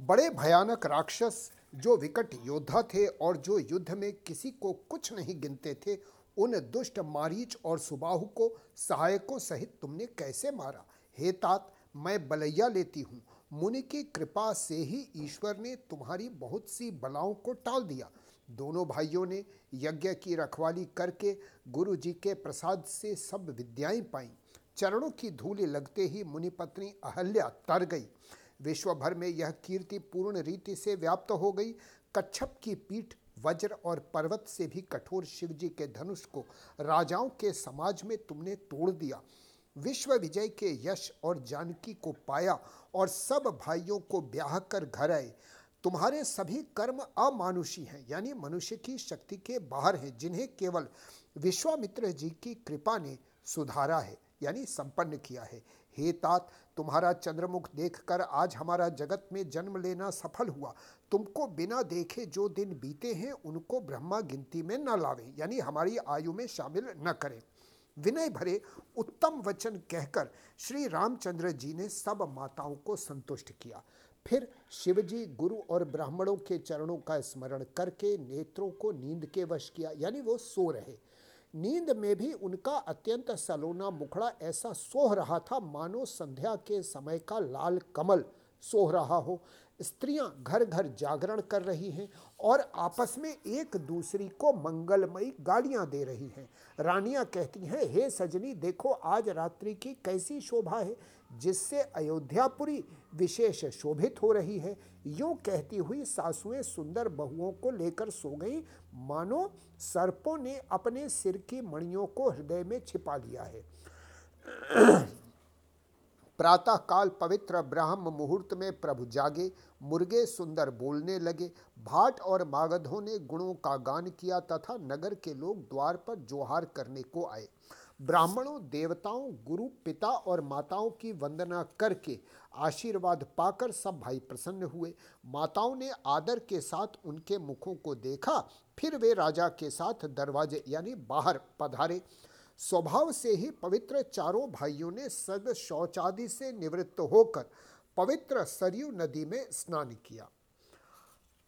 बड़े भयानक राक्षस जो विकट योद्धा थे और जो युद्ध में किसी को कुछ नहीं गिनते थे, उन दुष्ट मारीच और सुबाहु को, सहायकों सहित तुमने कैसे मारा? हे तात, मैं बलैया लेती हूँ। मुनि की कृपा से ही ईश्वर ने तुम्हारी बहुत सी बलाओं को टाल दिया। दोनों भाइयों ने यज्ञ की रखवाली करके गुरु जी के प्रसाद से सब विद्याएँ पाई। चरणों की धूल लगते ही मुनि पत्नी अहल्या तर गई। विश्व भर में यह कीर्ति पूर्ण रीति से व्याप्त हो गई। कच्छप की पीठ वज्र और पर्वत से भी कठोर शिवजी के धनुष को राजाओं के समाज में तुमने तोड़ दिया। विश्व विजय के यश और जानकी को पाया और सब भाइयों को ब्याह कर घर आए। तुम्हारे सभी कर्म अमानुषी हैं, यानी मनुष्य की शक्ति के बाहर हैं, जिन्हें केवल विश्वामित्र जी की कृपा ने सुधारा है, यानी संपन्न किया है। हे तात, तुम्हारा चंद्रमुख देखकर आज हमारा जगत में जन्म लेना सफल हुआ। तुमको बिना देखे जो दिन बीते हैं, उनको ब्रह्मा गिनती में न लावे, यानी हमारी आयु में शामिल न करें। विनय भरे उत्तम वचन कहकर श्री रामचंद्र जी ने सब माताओं को संतुष्ट किया। फिर शिवजी गुरु और ब्राह्मणों के चरणों का स्मरण करके नेत्रों को नींद के वश किया, यानी वो सो रहे। नींद में भी उनका अत्यंत सलोना मुखड़ा ऐसा सोह रहा था, मानो संध्या के समय का लाल कमल सोह रहा हो। स्त्रियाँ घर घर जागरण कर रही हैं और आपस में एक दूसरी को मंगलमयी गालियाँ दे रही हैं। रानियाँ कहती हैं, हे सजनी, देखो, आज रात्रि की कैसी शोभा है, जिससे अयोध्यापुरी विशेष शोभित हो रही है। यूँ कहती हुई सासुएँ सुंदर बहुओं को लेकर सो गई मानो सर्पों ने अपने सिर की मणियों को हृदय में छिपा लिया है। प्रातः काल पवित्र ब्राह्म मुहूर्त में प्रभु जागे, मुर्गे सुंदर बोलने लगे, भाट और मागधों ने गुणों का गान किया तथा नगर के लोग द्वार पर जोहार करने को आए। ब्राह्मणों, देवताओं, गुरु, पिता और माताओं की वंदना करके आशीर्वाद पाकर सब भाई प्रसन्न हुए। माताओं ने आदर के साथ उनके मुखों को देखा, फिर वे राजा के साथ दरवाजे यानी बाहर पधारे। स्वभाव से ही पवित्र चारों भाइयों ने सद शौचादि से निवृत्त होकर पवित्र सरयू नदी में स्नान किया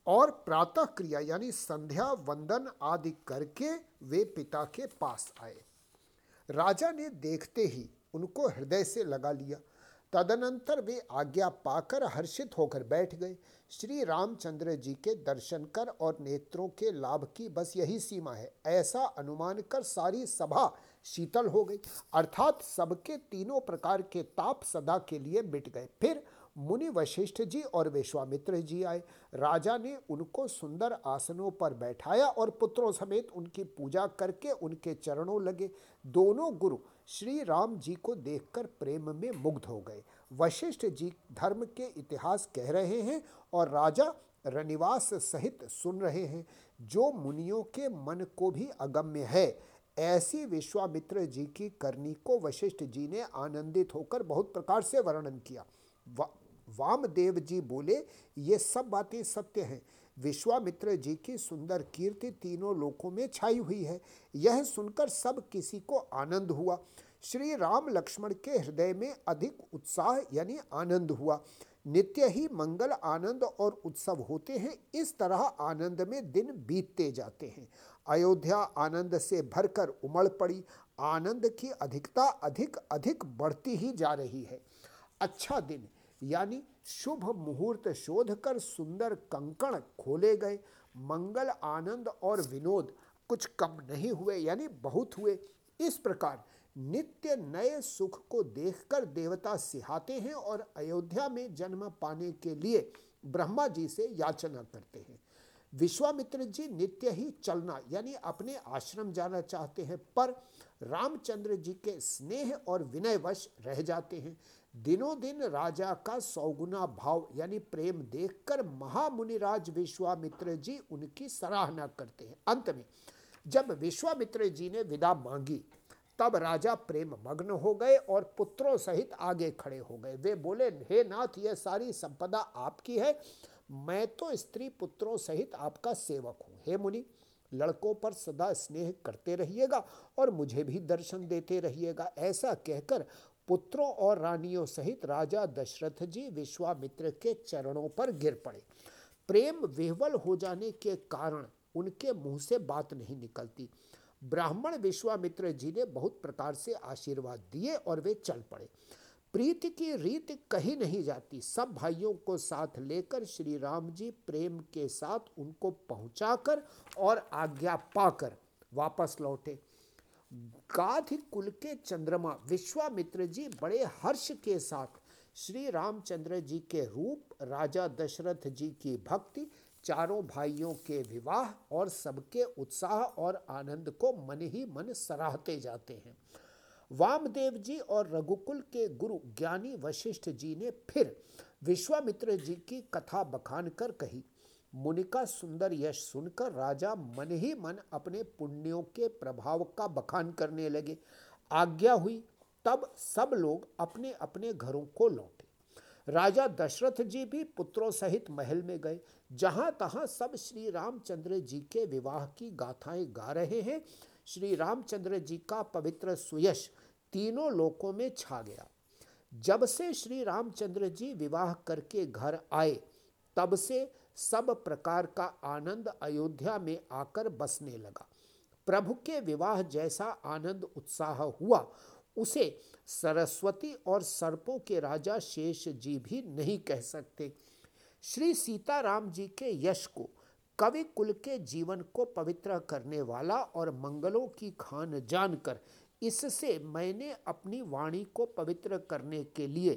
और प्रातः क्रिया यानी संध्या, वंदन आदि करके वे पिता के पास आए। राजा ने देखते ही उनको हृदय से लगा लिया। तदनंतर वे आज्ञा पाकर हर्षित होकर बैठ गए। श्री रामचंद्र जी के दर्शन कर और नेत्रों के लाभ की बस यही सीमा है। ऐसा अनुमान कर सारी सभा शीतल हो गई। अर्थात सबके तीनों प्रकार के ताप सदा के लिए मिट गए। फिर मुनि वशिष्ठ जी और विश्वामित्र जी आए। राजा ने उनको सुंदर आसनों पर बैठाया और पुत्रों समेत उनकी पूजा करके उनके चरणों लगे। दोनों गुरु श्री राम जी को देखकर प्रेम में मुग्ध हो गए। वशिष्ठ जी धर्म के इतिहास कह रहे हैं और राजा रनिवास सहित सुन रहे हैं। जो मुनियों के मन को भी अगम्य है, ऐसी विश्वामित्र जी की करनी को वशिष्ठ जी ने आनंदित होकर बहुत प्रकार से वर्णन किया। वामदेव जी बोले, ये सब बातें सत्य हैं। विश्वामित्र जी की सुंदर कीर्ति तीनों लोकों में छाई हुई है। यह सुनकर सब किसी को आनंद हुआ। श्री राम लक्ष्मण के हृदय में अधिक उत्साह यानी आनंद हुआ। नित्य ही मंगल, आनंद और उत्सव होते हैं। इस तरह आनंद में दिन बीतते जाते हैं। अयोध्या आनंद से भरकर उमड़ पड़ी। आनंद की अधिकता अधिक अधिक बढ़ती ही जा रही है। अच्छा दिन। यानी शुभ मुहूर्त शोध कर सुंदर कंकण खोले गए। मंगल, आनंद और विनोद कुछ कम नहीं हुए, यानी बहुत हुए। इस प्रकार नित्य नए सुख को देखकर देवता सिहाते हैं और अयोध्या में जन्म पाने के लिए ब्रह्मा जी से याचना करते हैं। विश्वामित्र जी नित्य ही चलना, यानी अपने आश्रम जाना चाहते हैं, पर रामचंद्र जी के स्नेह और विनयवश रह जाते हैं। दिनों दिन राजा का सौगुना भाव, यानी प्रेम देखकर महामुनिराज विश्वामित्र जी उनकी सराहना करते हैं। अंत में, जब विश्वामित्र जी ने विदा मांगी, तब राजा प्रेम मग्न हो गए और पुत्रों सहित आगे खड़े हो गए। वे बोले, हे नाथ, यह सारी संपदा आपकी है। मैं तो स्त्री पुत्रों सहित आपका सेवक हूँ। हे मुनि, लड़कों पर सदा स्नेह करते रहिएगा और मुझे भी दर्शन देते रहिएगा। ऐसा कहकर पुत्रों और रानियों सहित राजा दशरथ जी विश्वामित्र के चरणों पर गिर पड़े। प्रेम विह्वल हो जाने के कारण उनके मुँह से बात नहीं निकलती। ब्राह्मण विश्वामित्र जी ने बहुत प्रकार से आशीर्वाद दिए और वे चल पड़े। प्रीति की रीत कही नहीं जाती। सब भाइयों को साथ लेकर श्री राम जी प्रेम के साथ उनको पहुंचाकर और आज्ञा पाकर वापस लौटे। गाध कुल के चंद्रमा विश्वामित्र जी बड़े हर्ष के साथ श्री रामचंद्र जी के रूप, राजा दशरथ जी की भक्ति, चारों भाइयों के विवाह और सबके उत्साह और आनंद को मन ही मन सराहते जाते हैं। वामदेव जी और रघुकुल के गुरु ज्ञानी वशिष्ठ जी ने फिर विश्वामित्र जी की कथा बखान कर कही। मुनि का सुंदर यश सुनकर राजा मन ही मन अपने पुण्यों के प्रभाव का बखान करने लगे। आज्ञा हुई, तब सब लोग अपने अपने घरों को लौटे। राजा दशरथ जी भी पुत्रों सहित महल में गए। जहाँ तहां सब श्री रामचंद्र जी के विवाह की गाथाएँ गा रहे हैं। श्री रामचंद्र जी का पवित्र सुयश तीनों लोकों में छा गया। जब से श्री रामचंद्र जी विवाह करके घर आए, तब से सब प्रकार का आनंद अयोध्या में आकर बसने लगा। प्रभु के विवाह जैसा आनंद उत्साह हुआ। उसे सरस्वती और सर्पों के राजा शेष जी भी नहीं कह सकते। श्री सीताराम जी के यश को कवि कुल के जीवन को पवित्र करने वाला और मंगलों की खान जानकर इससे मैंने अपनी वाणी को पवित्र करने के लिए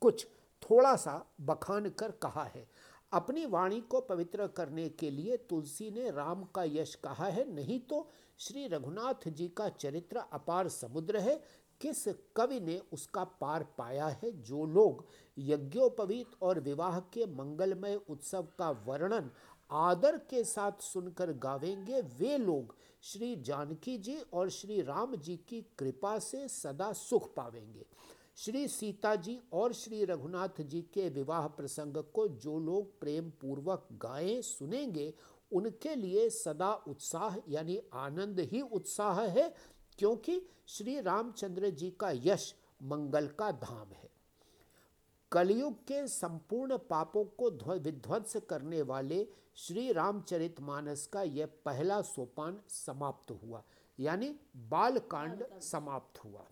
कुछ थोड़ा सा बखान कर कहा है। अपनी वाणी को पवित्र करने के लिए तुलसी ने राम का यश कहा है। नहीं तो श्री रघुनाथ जी का चरित्र अपार समुद्र है। किस कवि ने उसका पार पाया है? जो लोग यज्ञोपवीत और विवाह के मंगलमय उत्सव का वर्णन आदर के साथ सुनकर गावेंगे, वे लोग श्री जानकी जी और श्री राम जी की कृपा से सदा सुख पावेंगे। श्री सीता जी और श्री रघुनाथ जी के विवाह प्रसंग को जो लोग प्रेम पूर्वक गाएँ सुनेंगे उनके लिए सदा उत्साह यानी आनंद ही उत्साह है क्योंकि श्री रामचंद्र जी का यश मंगल का धाम है। कलयुग के संपूर्ण पापों को विध्वंस करने वाले श्री रामचरितमानस का यह पहला सोपान समाप्त हुआ यानी बाल कांड समाप्त हुआ।